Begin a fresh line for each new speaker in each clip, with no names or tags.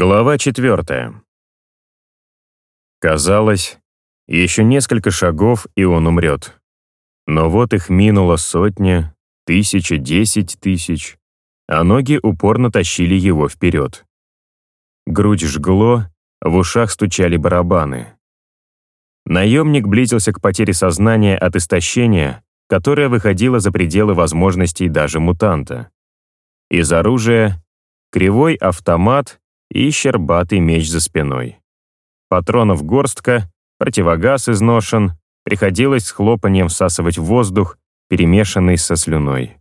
Глава четвертая. Казалось, еще несколько шагов, и он умрет. Но вот их минуло сотня, тысяча, десять тысяч, а ноги упорно тащили его вперед. Грудь жгло, в ушах стучали барабаны. Наемник близился к потере сознания от истощения, которое выходило за пределы возможностей даже мутанта. Из оружия — кривой автомат и щербатый меч за спиной. Патронов горстка, противогаз изношен, приходилось с хлопанием всасывать воздух, перемешанный со слюной.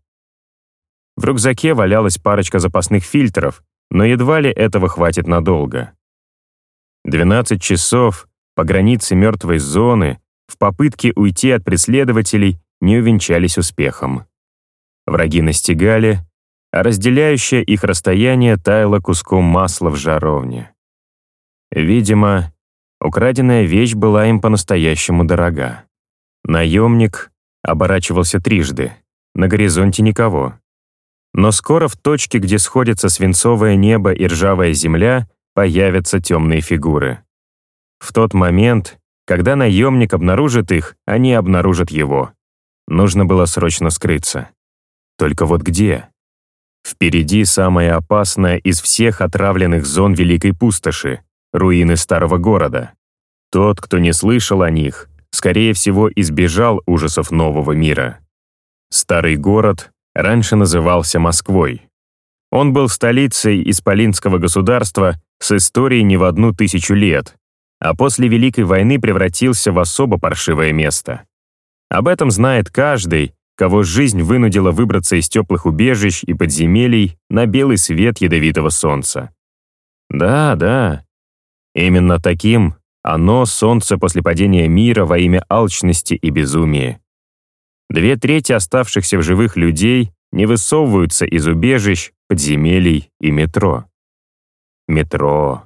В рюкзаке валялась парочка запасных фильтров, но едва ли этого хватит надолго. 12 часов по границе мертвой зоны в попытке уйти от преследователей не увенчались успехом. Враги настигали, а разделяющее их расстояние таяло куском масла в жаровне. Видимо, украденная вещь была им по-настоящему дорога. Наемник оборачивался трижды, на горизонте никого. Но скоро в точке, где сходятся свинцовое небо и ржавая земля, появятся темные фигуры. В тот момент, когда наемник обнаружит их, они обнаружат его. Нужно было срочно скрыться. Только вот где? Впереди самая опасная из всех отравленных зон Великой Пустоши — руины старого города. Тот, кто не слышал о них, скорее всего, избежал ужасов нового мира. Старый город раньше назывался Москвой. Он был столицей Исполинского государства с историей не в одну тысячу лет, а после Великой войны превратился в особо паршивое место. Об этом знает каждый, кого жизнь вынудила выбраться из теплых убежищ и подземелий на белый свет ядовитого солнца. Да, да, именно таким оно солнце после падения мира во имя алчности и безумия. Две трети оставшихся в живых людей не высовываются из убежищ, подземелий и метро. Метро.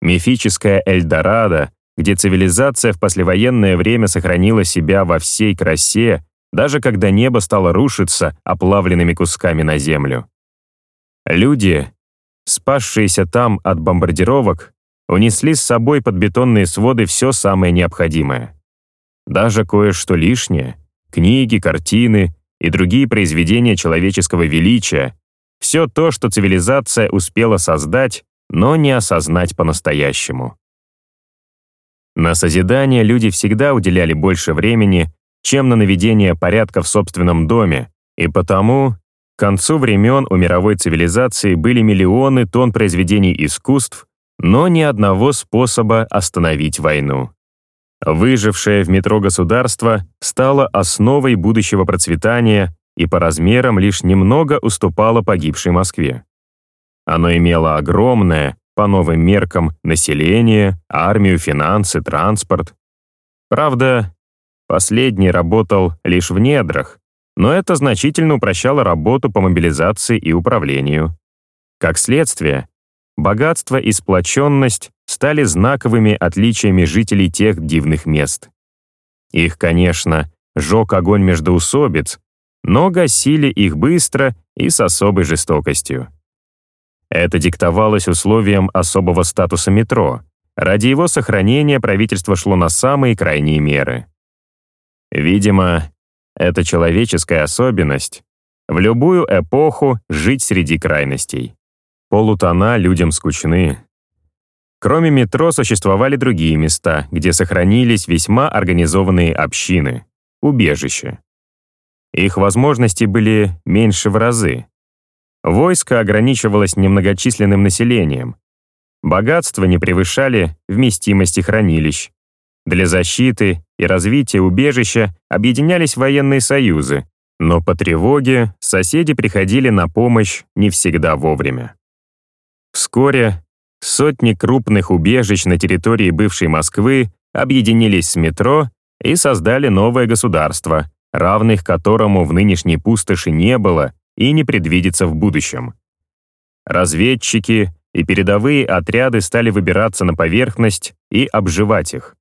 Мифическая Эльдорадо, где цивилизация в послевоенное время сохранила себя во всей красе даже когда небо стало рушиться оплавленными кусками на землю. Люди, спасшиеся там от бомбардировок, унесли с собой под бетонные своды все самое необходимое. Даже кое-что лишнее — книги, картины и другие произведения человеческого величия, все то, что цивилизация успела создать, но не осознать по-настоящему. На созидание люди всегда уделяли больше времени, чем на наведение порядка в собственном доме, и потому к концу времен у мировой цивилизации были миллионы тонн произведений искусств, но ни одного способа остановить войну. Выжившее в метро государство стало основой будущего процветания и по размерам лишь немного уступало погибшей Москве. Оно имело огромное, по новым меркам, население, армию, финансы, транспорт. Правда, Последний работал лишь в недрах, но это значительно упрощало работу по мобилизации и управлению. Как следствие, богатство и сплоченность стали знаковыми отличиями жителей тех дивных мест. Их, конечно, жег огонь междоусобиц, но гасили их быстро и с особой жестокостью. Это диктовалось условием особого статуса метро. Ради его сохранения правительство шло на самые крайние меры. Видимо, это человеческая особенность в любую эпоху жить среди крайностей. Полутона людям скучны. Кроме метро существовали другие места, где сохранились весьма организованные общины, убежища. Их возможности были меньше в разы. Войско ограничивалось немногочисленным населением. Богатства не превышали вместимости хранилищ. Для защиты и развития убежища объединялись военные союзы, но по тревоге соседи приходили на помощь не всегда вовремя. Вскоре сотни крупных убежищ на территории бывшей Москвы объединились с метро и создали новое государство, равных которому в нынешней пустоши не было и не предвидится в будущем. Разведчики и передовые отряды стали выбираться на поверхность и обживать их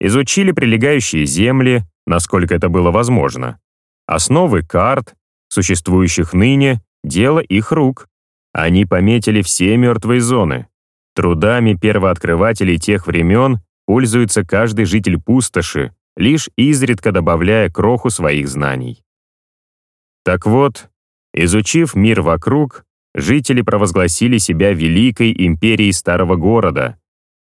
изучили прилегающие земли, насколько это было возможно, основы карт, существующих ныне, дело их рук. Они пометили все мертвые зоны, Трудами первооткрывателей тех времен пользуется каждый житель пустоши, лишь изредка добавляя кроху своих знаний. Так вот, изучив мир вокруг, жители провозгласили себя великой империей старого города,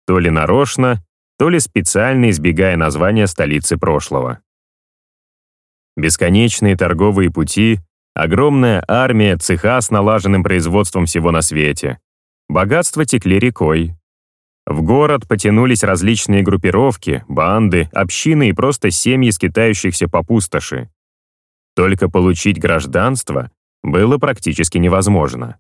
то ли нарочно, то ли специально избегая названия столицы прошлого. Бесконечные торговые пути, огромная армия, цеха с налаженным производством всего на свете. Богатства текли рекой. В город потянулись различные группировки, банды, общины и просто семьи скитающихся по пустоши. Только получить гражданство было практически невозможно.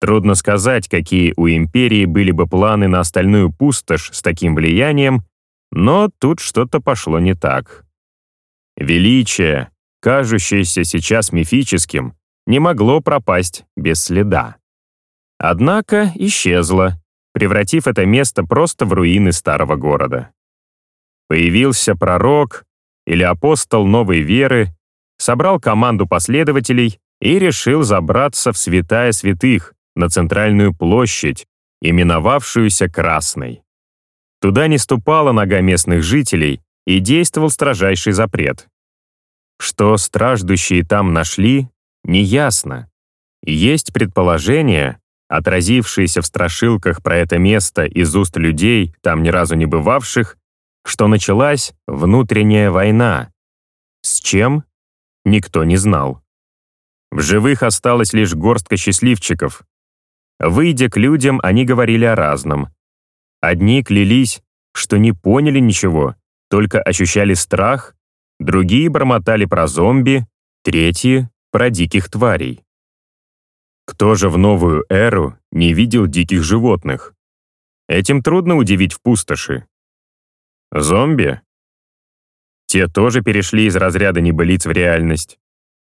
Трудно сказать, какие у империи были бы планы на остальную пустошь с таким влиянием, но тут что-то пошло не так. Величие, кажущееся сейчас мифическим, не могло пропасть без следа. Однако исчезло, превратив это место просто в руины старого города. Появился пророк или апостол новой веры, собрал команду последователей и решил забраться в святая святых, на центральную площадь, именовавшуюся Красной. Туда не ступала нога местных жителей и действовал строжайший запрет. Что страждущие там нашли, неясно. Есть предположение, отразившееся в страшилках про это место из уст людей, там ни разу не бывавших, что началась внутренняя война. С чем? Никто не знал. В живых осталась лишь горстка счастливчиков, Выйдя к людям, они говорили о разном. Одни клялись, что не поняли ничего, только ощущали страх, другие бормотали про зомби, третьи — про диких тварей. Кто же в новую эру не видел диких животных? Этим трудно удивить в пустоши. Зомби? Те тоже перешли из разряда небылиц в реальность.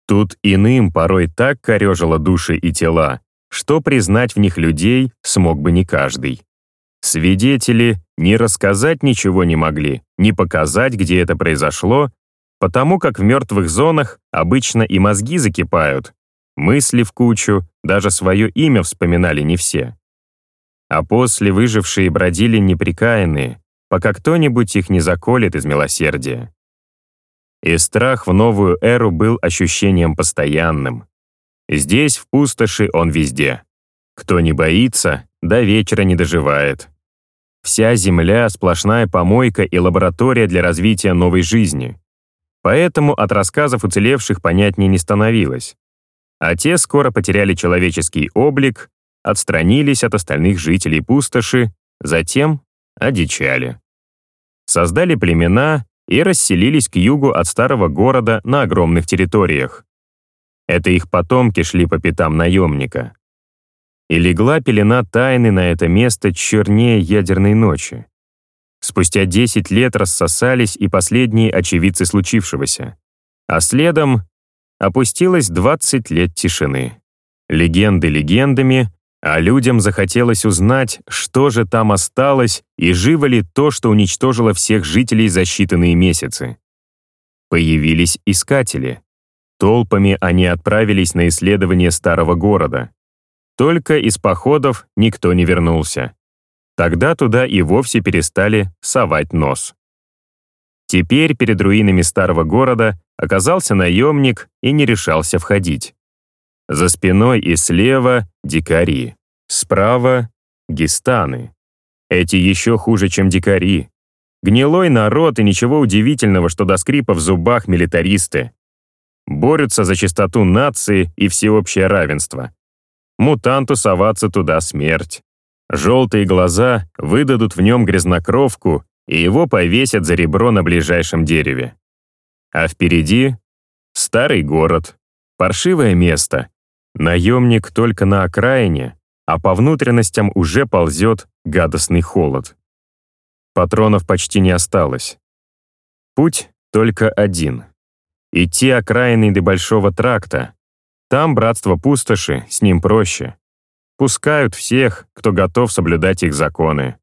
Тут иным порой так корежило души и тела, что признать в них людей смог бы не каждый. Свидетели ни рассказать ничего не могли, ни показать, где это произошло, потому как в мертвых зонах обычно и мозги закипают, мысли в кучу, даже свое имя вспоминали не все. А после выжившие бродили неприкаянные, пока кто-нибудь их не заколет из милосердия. И страх в новую эру был ощущением постоянным. Здесь, в пустоши, он везде. Кто не боится, до вечера не доживает. Вся земля — сплошная помойка и лаборатория для развития новой жизни. Поэтому от рассказов уцелевших понятнее не становилось. А те скоро потеряли человеческий облик, отстранились от остальных жителей пустоши, затем одичали. Создали племена и расселились к югу от старого города на огромных территориях. Это их потомки шли по пятам наемника. И легла пелена тайны на это место чернее ядерной ночи. Спустя 10 лет рассосались и последние очевидцы случившегося. А следом опустилось 20 лет тишины. Легенды легендами, а людям захотелось узнать, что же там осталось и живо ли то, что уничтожило всех жителей за считанные месяцы. Появились искатели. Толпами они отправились на исследование старого города. Только из походов никто не вернулся. Тогда туда и вовсе перестали совать нос. Теперь перед руинами старого города оказался наемник и не решался входить. За спиной и слева — дикари, справа — гистаны. Эти еще хуже, чем дикари. Гнилой народ и ничего удивительного, что до скрипа в зубах милитаристы борются за чистоту нации и всеобщее равенство. Мутанту соваться туда смерть. Желтые глаза выдадут в нем грязнокровку, и его повесят за ребро на ближайшем дереве. А впереди — старый город, паршивое место. Наемник только на окраине, а по внутренностям уже ползет гадостный холод. Патронов почти не осталось. Путь только один — Идти окраиной до Большого тракта. Там братство пустоши, с ним проще. Пускают всех, кто готов соблюдать их законы.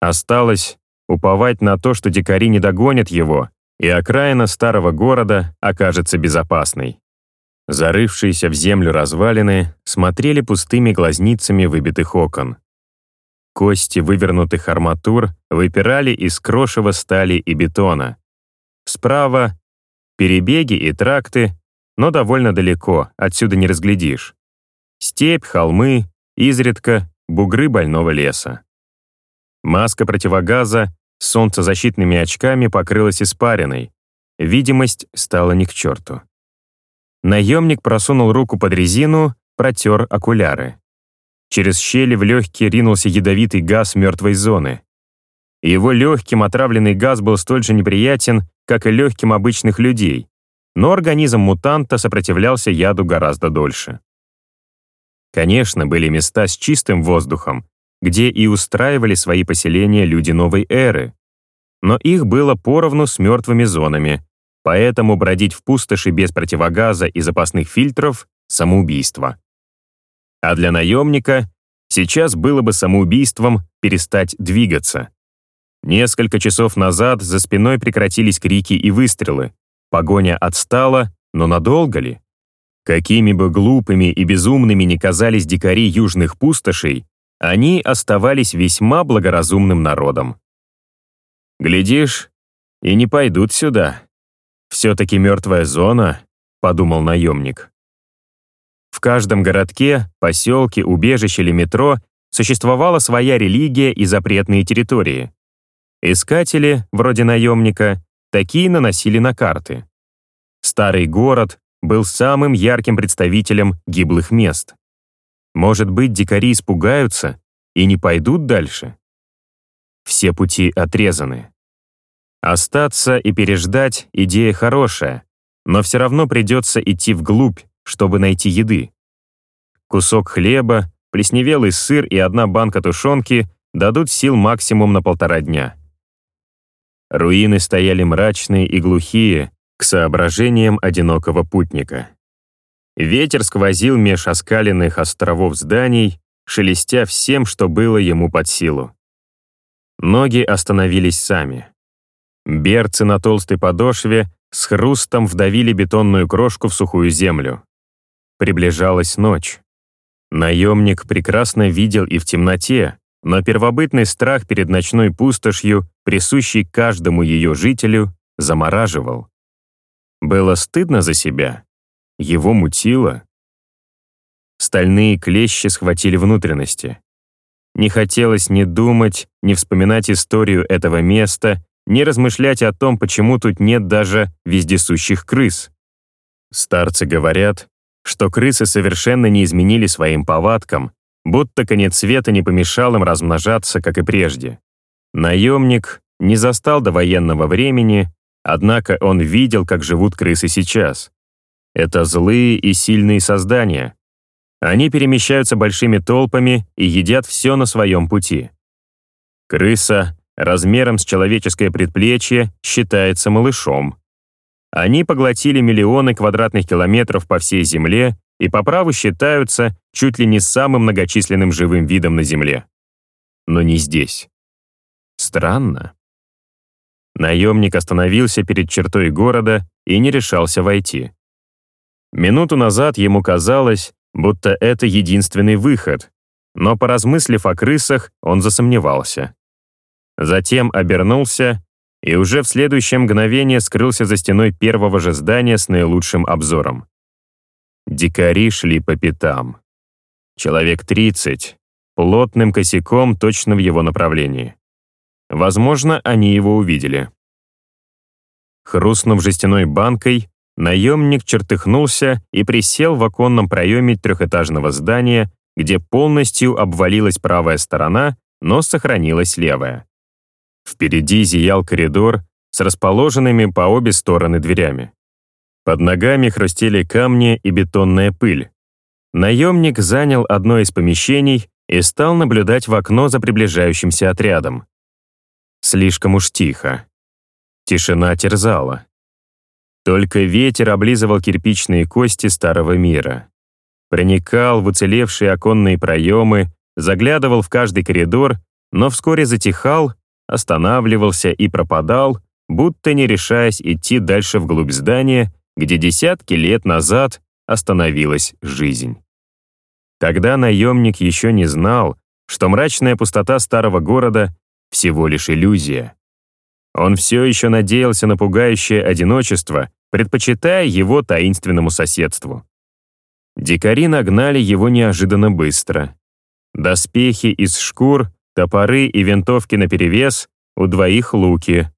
Осталось уповать на то, что дикари не догонят его, и окраина старого города окажется безопасной. Зарывшиеся в землю развалины смотрели пустыми глазницами выбитых окон. Кости вывернутых арматур выпирали из крошева стали и бетона. Справа — перебеги и тракты, но довольно далеко, отсюда не разглядишь. Степь, холмы, изредка бугры больного леса. Маска противогаза с солнцезащитными очками покрылась испариной. Видимость стала не к черту. Наемник просунул руку под резину, протер окуляры. Через щели в легкие ринулся ядовитый газ мертвой зоны. Его легким отравленный газ был столь же неприятен, как и легким обычных людей, но организм мутанта сопротивлялся яду гораздо дольше. Конечно, были места с чистым воздухом, где и устраивали свои поселения люди новой эры, но их было поровну с мертвыми зонами, поэтому бродить в пустоши без противогаза и запасных фильтров — самоубийство. А для наемника сейчас было бы самоубийством перестать двигаться. Несколько часов назад за спиной прекратились крики и выстрелы. Погоня отстала, но надолго ли? Какими бы глупыми и безумными ни казались дикари южных пустошей, они оставались весьма благоразумным народом. «Глядишь, и не пойдут сюда. Все-таки мертвая зона», — подумал наемник. В каждом городке, поселке, убежище или метро существовала своя религия и запретные территории. Искатели, вроде наемника, такие наносили на карты. Старый город был самым ярким представителем гиблых мест. Может быть, дикари испугаются и не пойдут дальше? Все пути отрезаны. Остаться и переждать — идея хорошая, но все равно придется идти вглубь, чтобы найти еды. Кусок хлеба, плесневелый сыр и одна банка тушенки дадут сил максимум на полтора дня. Руины стояли мрачные и глухие к соображениям одинокого путника. Ветер сквозил меж оскаленных островов зданий, шелестя всем, что было ему под силу. Ноги остановились сами. Берцы на толстой подошве с хрустом вдавили бетонную крошку в сухую землю. Приближалась ночь. Наемник прекрасно видел и в темноте, но первобытный страх перед ночной пустошью, присущий каждому ее жителю, замораживал. Было стыдно за себя. Его мутило. Стальные клещи схватили внутренности. Не хотелось ни думать, ни вспоминать историю этого места, ни размышлять о том, почему тут нет даже вездесущих крыс. Старцы говорят, что крысы совершенно не изменили своим повадкам, будто конец света не помешал им размножаться, как и прежде. Наемник не застал до военного времени, однако он видел, как живут крысы сейчас. Это злые и сильные создания. Они перемещаются большими толпами и едят все на своем пути. Крыса размером с человеческое предплечье считается малышом. Они поглотили миллионы квадратных километров по всей Земле и по праву считаются чуть ли не самым многочисленным живым видом на Земле. Но не здесь. Странно. Наемник остановился перед чертой города и не решался войти. Минуту назад ему казалось, будто это единственный выход, но поразмыслив о крысах, он засомневался. Затем обернулся и уже в следующее мгновение скрылся за стеной первого же здания с наилучшим обзором. Дикари шли по пятам. Человек 30, плотным косяком точно в его направлении. Возможно, они его увидели. Хрустнув жестяной банкой, наемник чертыхнулся и присел в оконном проеме трехэтажного здания, где полностью обвалилась правая сторона, но сохранилась левая. Впереди зиял коридор с расположенными по обе стороны дверями. Под ногами хрустели камни и бетонная пыль. Наемник занял одно из помещений и стал наблюдать в окно за приближающимся отрядом. Слишком уж тихо. Тишина терзала. Только ветер облизывал кирпичные кости старого мира. Проникал в уцелевшие оконные проемы, заглядывал в каждый коридор, но вскоре затихал останавливался и пропадал, будто не решаясь идти дальше вглубь здания, где десятки лет назад остановилась жизнь. Тогда наемник еще не знал, что мрачная пустота старого города — всего лишь иллюзия. Он все еще надеялся на пугающее одиночество, предпочитая его таинственному соседству. Дикари нагнали его неожиданно быстро. Доспехи из шкур, топоры и винтовки наперевес, у двоих луки.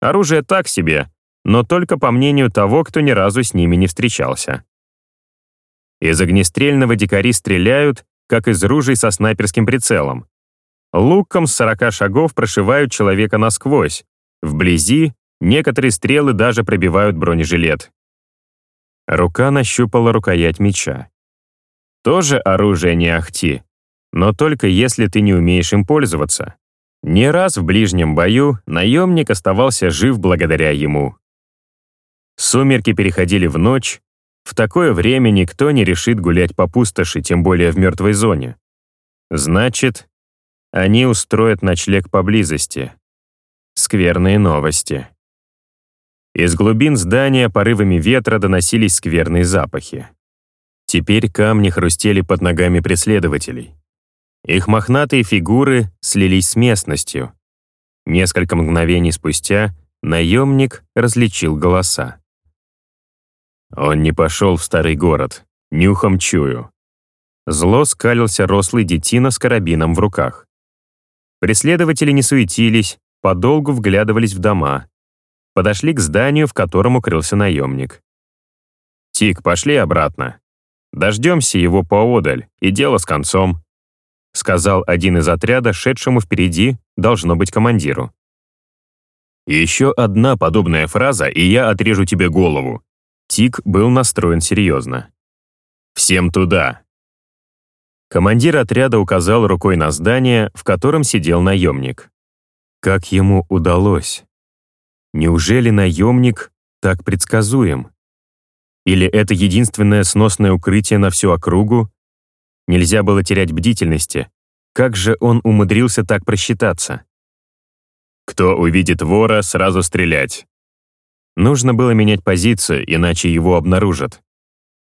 Оружие так себе, но только по мнению того, кто ни разу с ними не встречался. Из огнестрельного дикари стреляют, как из ружей со снайперским прицелом. Луком с 40 шагов прошивают человека насквозь. Вблизи некоторые стрелы даже пробивают бронежилет. Рука нащупала рукоять меча. Тоже оружие не ахти, но только если ты не умеешь им пользоваться. Не раз в ближнем бою наемник оставался жив благодаря ему. Сумерки переходили в ночь. В такое время никто не решит гулять по пустоши, тем более в мертвой зоне. Значит, они устроят ночлег поблизости. Скверные новости. Из глубин здания порывами ветра доносились скверные запахи. Теперь камни хрустели под ногами преследователей. Их мохнатые фигуры слились с местностью. Несколько мгновений спустя наемник различил голоса. Он не пошел в старый город, нюхом чую. Зло скалился рослый детина с карабином в руках. Преследователи не суетились, подолгу вглядывались в дома. Подошли к зданию, в котором укрылся наемник. «Тик, пошли обратно. Дождемся его поодаль, и дело с концом», сказал один из отряда, шедшему впереди, должно быть командиру. «Еще одна подобная фраза, и я отрежу тебе голову», Тик был настроен серьезно. «Всем туда!» Командир отряда указал рукой на здание, в котором сидел наемник. Как ему удалось? Неужели наемник так предсказуем? Или это единственное сносное укрытие на всю округу? Нельзя было терять бдительности. Как же он умудрился так просчитаться? Кто увидит вора, сразу стрелять. Нужно было менять позицию, иначе его обнаружат.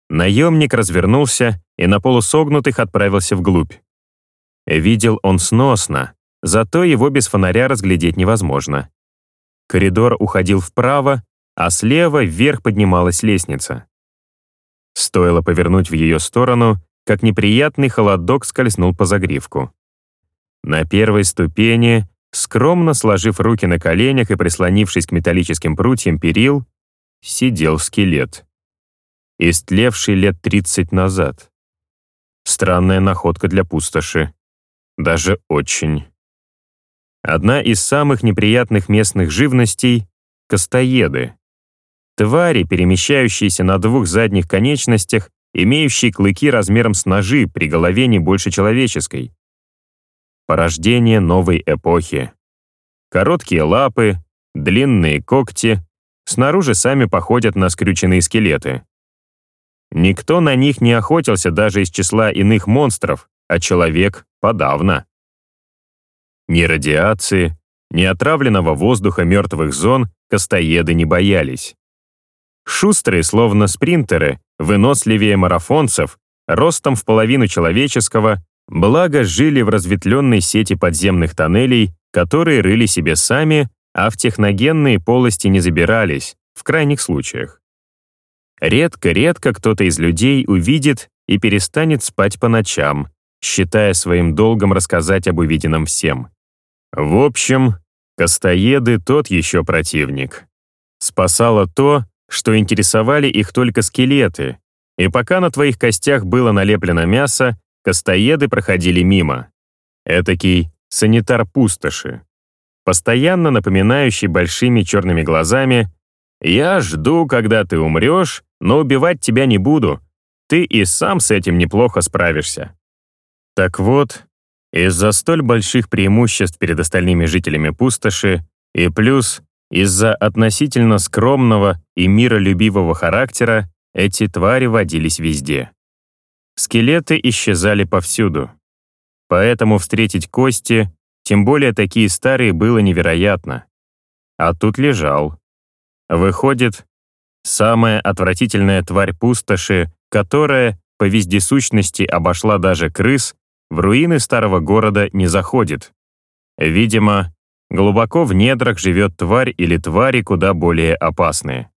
Наемник развернулся и на полусогнутых отправился вглубь. Видел он сносно, зато его без фонаря разглядеть невозможно. Коридор уходил вправо, а слева вверх поднималась лестница. Стоило повернуть в ее сторону, как неприятный холодок скользнул по загривку. На первой ступени Скромно сложив руки на коленях и прислонившись к металлическим прутьям перил, сидел скелет. Истлевший лет 30 назад. Странная находка для пустоши. Даже очень. Одна из самых неприятных местных живностей — костоеды. Твари, перемещающиеся на двух задних конечностях, имеющие клыки размером с ножи при голове не больше человеческой порождение новой эпохи. Короткие лапы, длинные когти, снаружи сами походят на скрюченные скелеты. Никто на них не охотился даже из числа иных монстров, а человек подавно. Ни радиации, ни отравленного воздуха мертвых зон костоеды не боялись. Шустрые, словно спринтеры, выносливее марафонцев, ростом в половину человеческого, Благо, жили в разветвленной сети подземных тоннелей, которые рыли себе сами, а в техногенные полости не забирались, в крайних случаях. Редко-редко кто-то из людей увидит и перестанет спать по ночам, считая своим долгом рассказать об увиденном всем. В общем, Костоеды тот еще противник. Спасало то, что интересовали их только скелеты, и пока на твоих костях было налеплено мясо, Костоеды проходили мимо. Этакий санитар пустоши. Постоянно напоминающий большими черными глазами «Я жду, когда ты умрешь, но убивать тебя не буду. Ты и сам с этим неплохо справишься». Так вот, из-за столь больших преимуществ перед остальными жителями пустоши и плюс из-за относительно скромного и миролюбивого характера эти твари водились везде. Скелеты исчезали повсюду. Поэтому встретить кости, тем более такие старые, было невероятно. А тут лежал. Выходит, самая отвратительная тварь пустоши, которая по вездесущности обошла даже крыс, в руины старого города не заходит. Видимо, глубоко в недрах живет тварь или твари куда более опасные.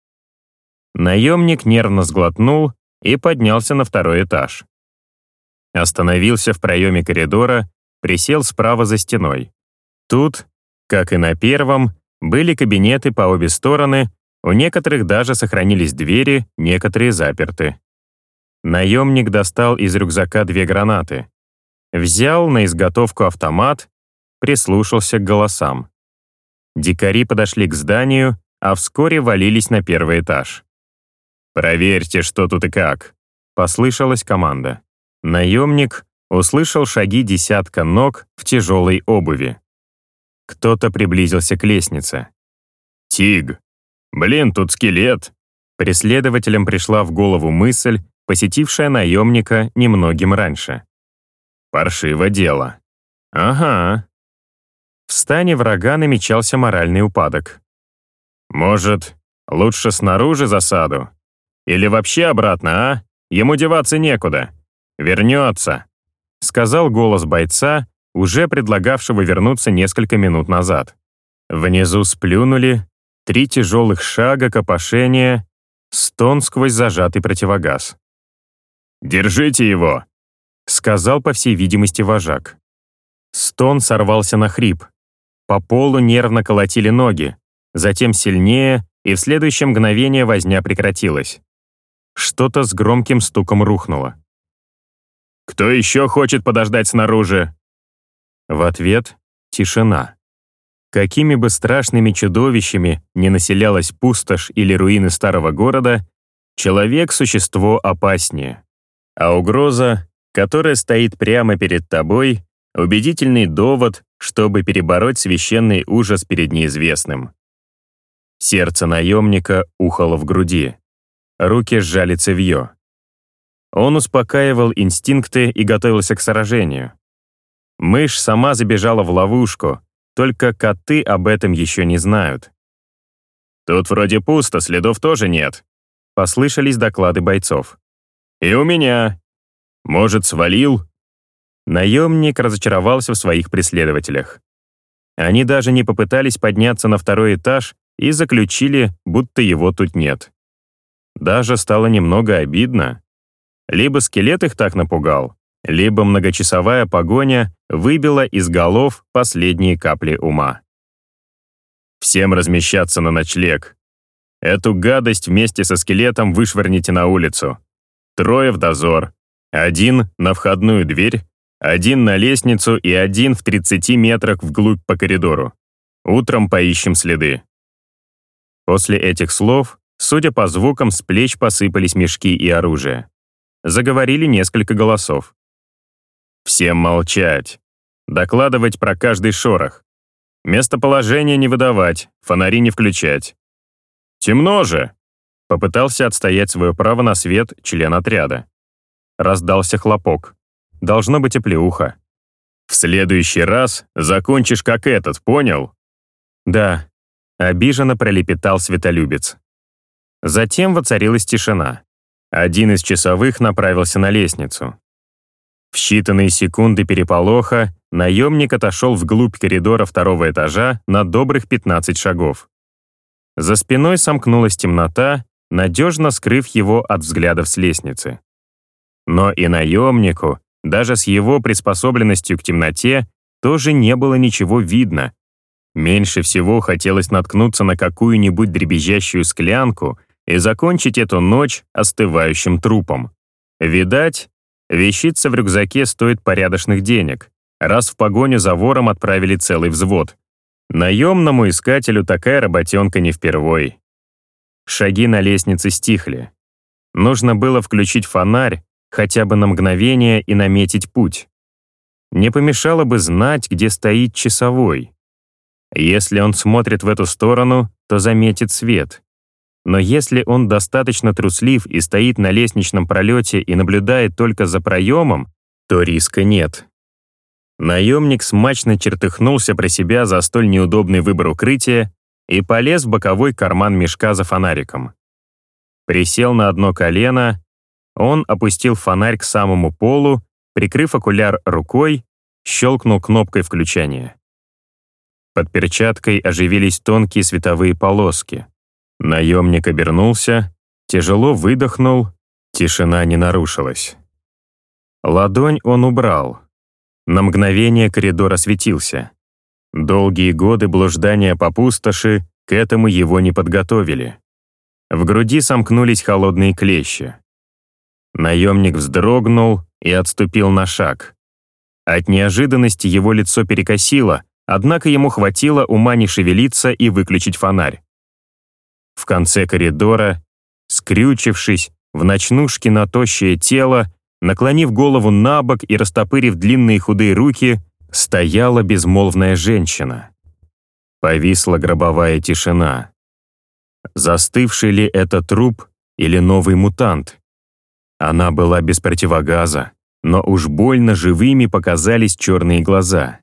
Наемник нервно сглотнул и поднялся на второй этаж. Остановился в проеме коридора, присел справа за стеной. Тут, как и на первом, были кабинеты по обе стороны, у некоторых даже сохранились двери, некоторые заперты. Наемник достал из рюкзака две гранаты. Взял на изготовку автомат, прислушался к голосам. Дикари подошли к зданию, а вскоре валились на первый этаж. «Проверьте, что тут и как», — послышалась команда. Наемник услышал шаги десятка ног в тяжелой обуви. Кто-то приблизился к лестнице. «Тиг! Блин, тут скелет!» Преследователям пришла в голову мысль, посетившая наемника немногим раньше. «Паршиво дело». «Ага». В стане врага намечался моральный упадок. «Может, лучше снаружи засаду?» Или вообще обратно, а? Ему деваться некуда. Вернется», — сказал голос бойца, уже предлагавшего вернуться несколько минут назад. Внизу сплюнули, три тяжелых шага копошения, стон сквозь зажатый противогаз. «Держите его!» — сказал, по всей видимости, вожак. Стон сорвался на хрип. По полу нервно колотили ноги, затем сильнее, и в следующее мгновение возня прекратилась. Что-то с громким стуком рухнуло. «Кто еще хочет подождать снаружи?» В ответ — тишина. Какими бы страшными чудовищами не населялась пустошь или руины старого города, человек — существо опаснее. А угроза, которая стоит прямо перед тобой, убедительный довод, чтобы перебороть священный ужас перед неизвестным. Сердце наемника ухало в груди. Руки сжали цевьё. Он успокаивал инстинкты и готовился к сражению. Мышь сама забежала в ловушку, только коты об этом еще не знают. «Тут вроде пусто, следов тоже нет», — послышались доклады бойцов. «И у меня. Может, свалил?» Наемник разочаровался в своих преследователях. Они даже не попытались подняться на второй этаж и заключили, будто его тут нет. Даже стало немного обидно. Либо скелет их так напугал, либо многочасовая погоня выбила из голов последние капли ума. Всем размещаться на ночлег. Эту гадость вместе со скелетом вышвырните на улицу. Трое в дозор. Один на входную дверь, один на лестницу и один в 30 метрах вглубь по коридору. Утром поищем следы. После этих слов Судя по звукам, с плеч посыпались мешки и оружие. Заговорили несколько голосов. «Всем молчать. Докладывать про каждый шорох. Местоположение не выдавать, фонари не включать. Темно же!» Попытался отстоять свое право на свет член отряда. Раздался хлопок. Должно быть оплеуха. «В следующий раз закончишь как этот, понял?» «Да», — обиженно пролепетал светолюбец. Затем воцарилась тишина. Один из часовых направился на лестницу. В считанные секунды переполоха наемник отошел вглубь коридора второго этажа на добрых 15 шагов. За спиной сомкнулась темнота, надежно скрыв его от взглядов с лестницы. Но и наемнику, даже с его приспособленностью к темноте, тоже не было ничего видно. Меньше всего хотелось наткнуться на какую-нибудь дребезжащую склянку и закончить эту ночь остывающим трупом. Видать, вещица в рюкзаке стоит порядочных денег, раз в погоню за вором отправили целый взвод. Наемному искателю такая работенка не впервой. Шаги на лестнице стихли. Нужно было включить фонарь хотя бы на мгновение и наметить путь. Не помешало бы знать, где стоит часовой. Если он смотрит в эту сторону, то заметит свет. Но если он достаточно труслив и стоит на лестничном пролете и наблюдает только за проемом, то риска нет. Наемник смачно чертыхнулся про себя за столь неудобный выбор укрытия и полез в боковой карман мешка за фонариком. Присел на одно колено, он опустил фонарь к самому полу прикрыв окуляр рукой, щелкнул кнопкой включения. Под перчаткой оживились тонкие световые полоски. Наемник обернулся, тяжело выдохнул, тишина не нарушилась. Ладонь он убрал. На мгновение коридор осветился. Долгие годы блуждания по пустоши к этому его не подготовили. В груди сомкнулись холодные клещи. Наемник вздрогнул и отступил на шаг. От неожиданности его лицо перекосило, однако ему хватило ума не шевелиться и выключить фонарь. В конце коридора, скрючившись, в ночнушке на тощее тело, наклонив голову на бок и растопырив длинные худые руки, стояла безмолвная женщина. Повисла гробовая тишина. Застывший ли это труп или новый мутант? Она была без противогаза, но уж больно живыми показались черные глаза.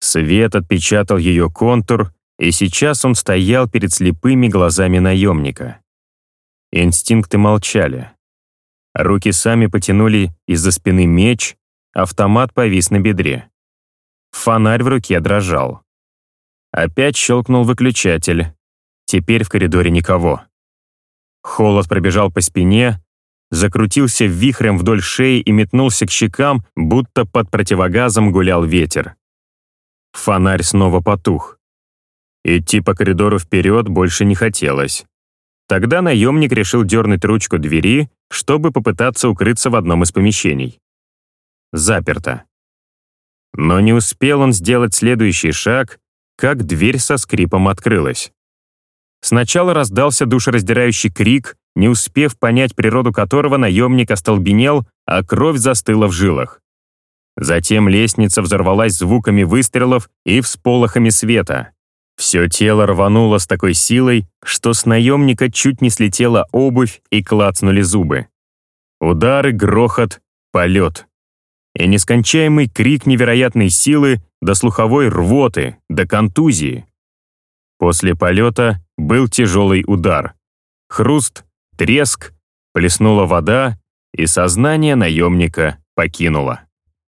Свет отпечатал ее контур, и сейчас он стоял перед слепыми глазами наемника. Инстинкты молчали. Руки сами потянули из-за спины меч, автомат повис на бедре. Фонарь в руке дрожал. Опять щелкнул выключатель. Теперь в коридоре никого. Холод пробежал по спине, закрутился вихрем вдоль шеи и метнулся к щекам, будто под противогазом гулял ветер. Фонарь снова потух. Идти по коридору вперед больше не хотелось. Тогда наемник решил дернуть ручку двери, чтобы попытаться укрыться в одном из помещений. Заперто. Но не успел он сделать следующий шаг, как дверь со скрипом открылась. Сначала раздался душераздирающий крик, не успев понять природу которого наемник остолбенел, а кровь застыла в жилах. Затем лестница взорвалась звуками выстрелов и всполохами света. Все тело рвануло с такой силой, что с наемника чуть не слетела обувь и клацнули зубы. Удары, грохот, полет. И нескончаемый крик невероятной силы до слуховой рвоты, до контузии. После полета был тяжелый удар. Хруст, треск, плеснула вода, и сознание наемника покинуло.